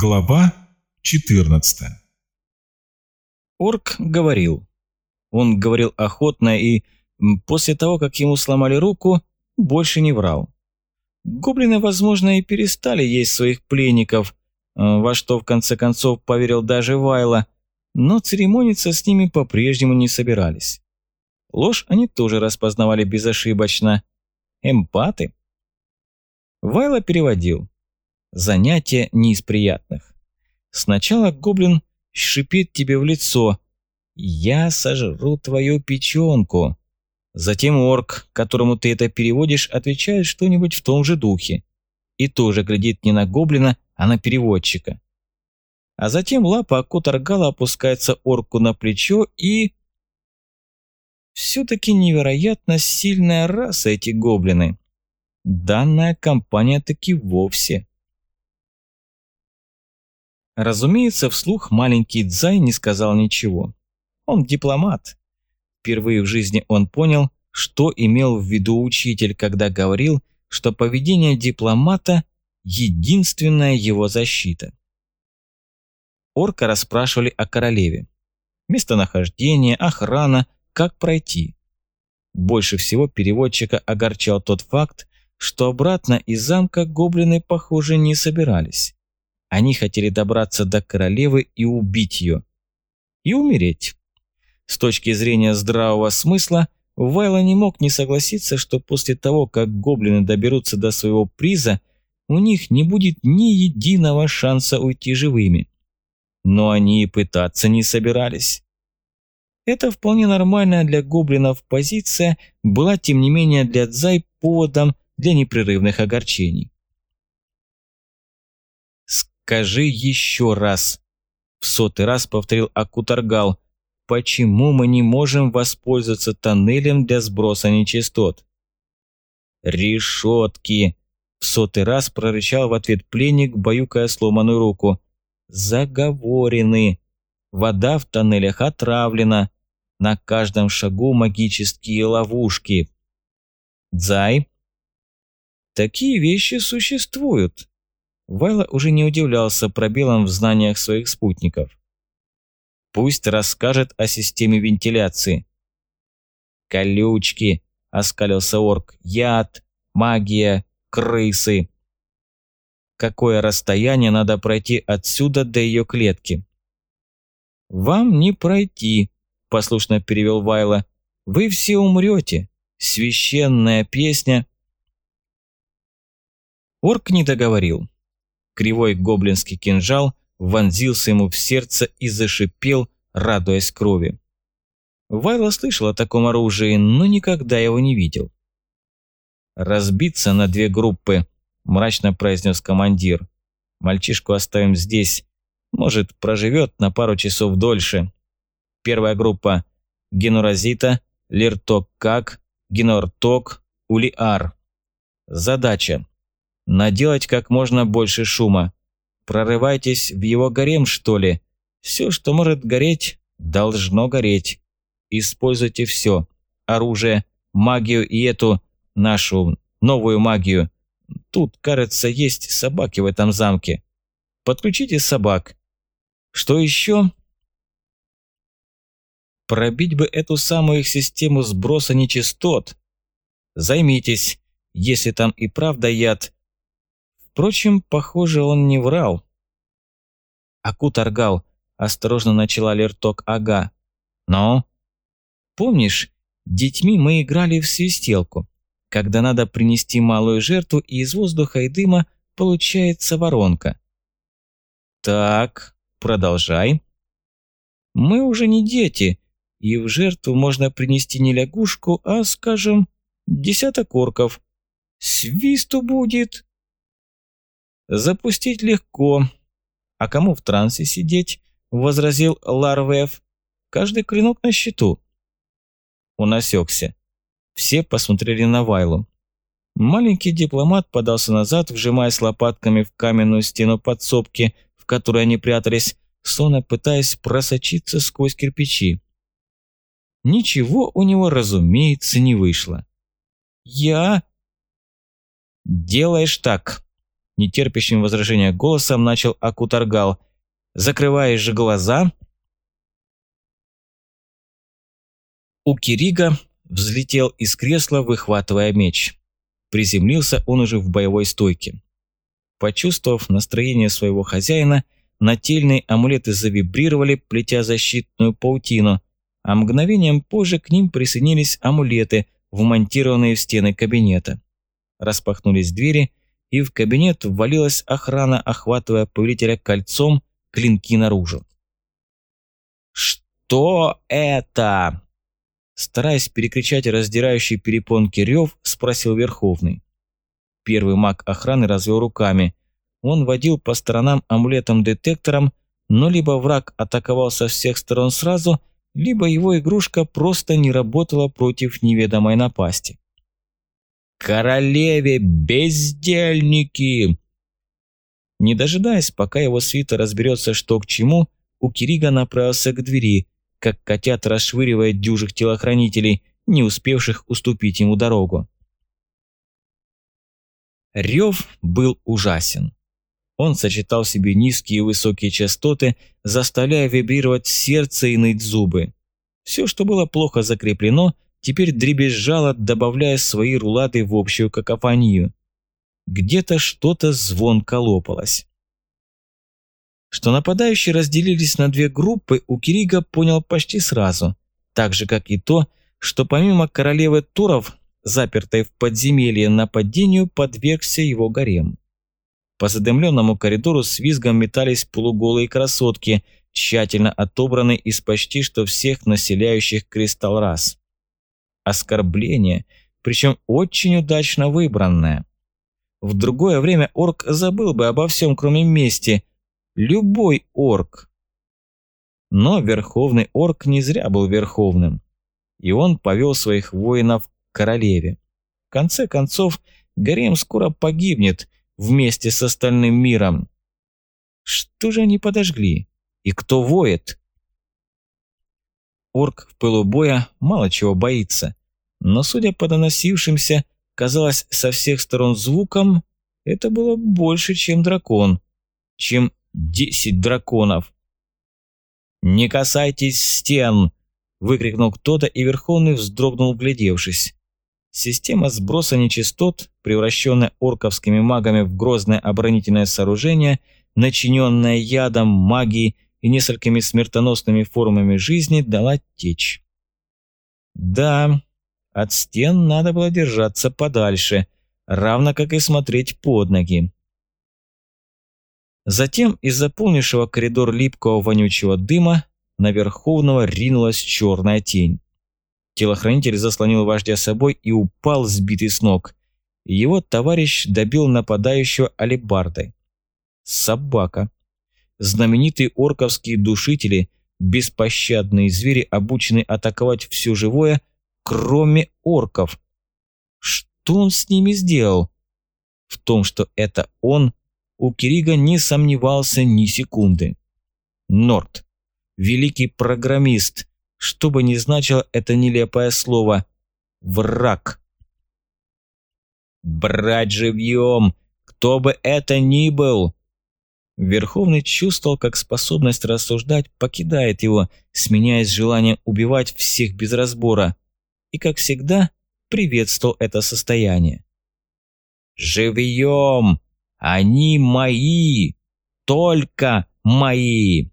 Глава 14 Орк говорил. Он говорил охотно и, после того, как ему сломали руку, больше не врал. Гоблины, возможно, и перестали есть своих пленников, э, во что в конце концов поверил даже Вайла, но церемониться с ними по-прежнему не собирались. Ложь они тоже распознавали безошибочно. Эмпаты. Вайла переводил. Занятие не из приятных. Сначала гоблин шипит тебе в лицо «Я сожру твою печенку». Затем орк, которому ты это переводишь, отвечает что-нибудь в том же духе. И тоже глядит не на гоблина, а на переводчика. А затем лапа Акутаргала опускается орку на плечо и... Все-таки невероятно сильная раса эти гоблины. Данная компания таки вовсе Разумеется, вслух маленький Дзай не сказал ничего. Он дипломат. Впервые в жизни он понял, что имел в виду учитель, когда говорил, что поведение дипломата – единственная его защита. Орка расспрашивали о королеве. Местонахождение, охрана, как пройти. Больше всего переводчика огорчал тот факт, что обратно из замка гоблины, похоже, не собирались. Они хотели добраться до королевы и убить ее. И умереть. С точки зрения здравого смысла, Вайла не мог не согласиться, что после того, как гоблины доберутся до своего приза, у них не будет ни единого шанса уйти живыми. Но они и пытаться не собирались. Это вполне нормальная для гоблинов позиция была, тем не менее, для Дзай поводом для непрерывных огорчений. «Скажи еще раз!» В сотый раз повторил Акутаргал. «Почему мы не можем воспользоваться тоннелем для сброса нечистот?» «Решетки!» В сотый раз прорычал в ответ пленник, баюкая сломанную руку. «Заговорены! Вода в тоннелях отравлена. На каждом шагу магические ловушки. Дзай?» «Такие вещи существуют», Вайла уже не удивлялся пробелам в знаниях своих спутников. Пусть расскажет о системе вентиляции. «Колючки!» – оскалился орк. «Яд! Магия! Крысы!» Какое расстояние надо пройти отсюда до ее клетки? «Вам не пройти», – послушно перевел Вайла. «Вы все умрете. Священная песня». Орк не договорил. Кривой гоблинский кинжал вонзился ему в сердце и зашипел, радуясь крови. Вайло слышал о таком оружии, но никогда его не видел. «Разбиться на две группы», – мрачно произнес командир. «Мальчишку оставим здесь. Может, проживет на пару часов дольше. Первая группа – Генуразита, Лирток-Как, Генорток, Улиар. Задача Наделать как можно больше шума. Прорывайтесь в его гарем, что ли. Все, что может гореть, должно гореть. Используйте все. Оружие, магию и эту, нашу, новую магию. Тут, кажется, есть собаки в этом замке. Подключите собак. Что еще? Пробить бы эту самую их систему сброса нечистот. Займитесь. Если там и правда яд, Впрочем, похоже, он не врал. «Аку торгал», – осторожно начала Лерток Ага. «Но?» «Помнишь, детьми мы играли в свистелку, когда надо принести малую жертву, и из воздуха и дыма получается воронка». «Так, продолжай». «Мы уже не дети, и в жертву можно принести не лягушку, а, скажем, десяток орков. Свисту будет...» «Запустить легко. А кому в трансе сидеть?» – возразил Ларвев. «Каждый клинок на счету». Он осекся. Все посмотрели на Вайлу. Маленький дипломат подался назад, вжимаясь лопатками в каменную стену подсобки, в которой они прятались, сонно пытаясь просочиться сквозь кирпичи. Ничего у него, разумеется, не вышло. «Я...» «Делаешь так», нетерпящим возражения голосом начал Акутаргал. «Закрываешь же глаза!» У Кирига взлетел из кресла, выхватывая меч. Приземлился он уже в боевой стойке. Почувствовав настроение своего хозяина, нательные амулеты завибрировали, плетя защитную паутину, а мгновением позже к ним присоединились амулеты, вмонтированные в стены кабинета. Распахнулись двери, и в кабинет ввалилась охрана, охватывая повелителя кольцом, клинки наружу. «Что это?» Стараясь перекричать раздирающий перепонки рев, спросил Верховный. Первый маг охраны развел руками. Он водил по сторонам амулетом-детектором, но либо враг атаковал со всех сторон сразу, либо его игрушка просто не работала против неведомой напасти. «Королеве, бездельники!» Не дожидаясь, пока его свита разберется, что к чему, у Кирига направился к двери, как котят расшвыривает дюжих телохранителей, не успевших уступить ему дорогу. Рев был ужасен. Он сочетал в себе низкие и высокие частоты, заставляя вибрировать сердце и ныть зубы. Все, что было плохо закреплено, теперь дребезжало, добавляя свои рулады в общую какофонию. Где-то что-то звонко лопалось. Что нападающие разделились на две группы, у Кирига понял почти сразу, так же, как и то, что помимо королевы Туров, запертой в подземелье нападению, подвергся его гарем. По задымленному коридору с визгом метались полуголые красотки, тщательно отобранные из почти что всех населяющих кристалл рас. Оскорбление, причем очень удачно выбранное. В другое время орк забыл бы обо всем, кроме мести, Любой орк. Но верховный орк не зря был верховным. И он повел своих воинов к королеве. В конце концов, гарем скоро погибнет вместе с остальным миром. Что же они подожгли? И кто воет? Орк в пылу боя мало чего боится, но судя по доносившимся, казалось, со всех сторон звуком, это было больше, чем дракон, чем Десять драконов!» «Не касайтесь стен!» – выкрикнул кто-то, и Верховный вздрогнул, глядевшись. Система сброса нечистот, превращенная орковскими магами в грозное оборонительное сооружение, начиненное ядом, магией и несколькими смертоносными формами жизни, дала течь. Да, от стен надо было держаться подальше, равно как и смотреть под ноги. Затем из заполнившего коридор липкого вонючего дыма на Верховного ринулась черная тень. Телохранитель заслонил вождя собой и упал, сбитый с ног. Его товарищ добил нападающего алебардой. Собака. Знаменитые орковские душители, беспощадные звери, обученные атаковать все живое, кроме орков. Что он с ними сделал? В том, что это он, у Кирига не сомневался ни секунды. Норт. Великий программист. Что бы ни значило это нелепое слово. Враг. «Брать живьем! Кто бы это ни был!» Верховный чувствовал, как способность рассуждать покидает его, сменяясь желанием убивать всех без разбора, и, как всегда, приветствовал это состояние. «Живьем! Они мои, только мои.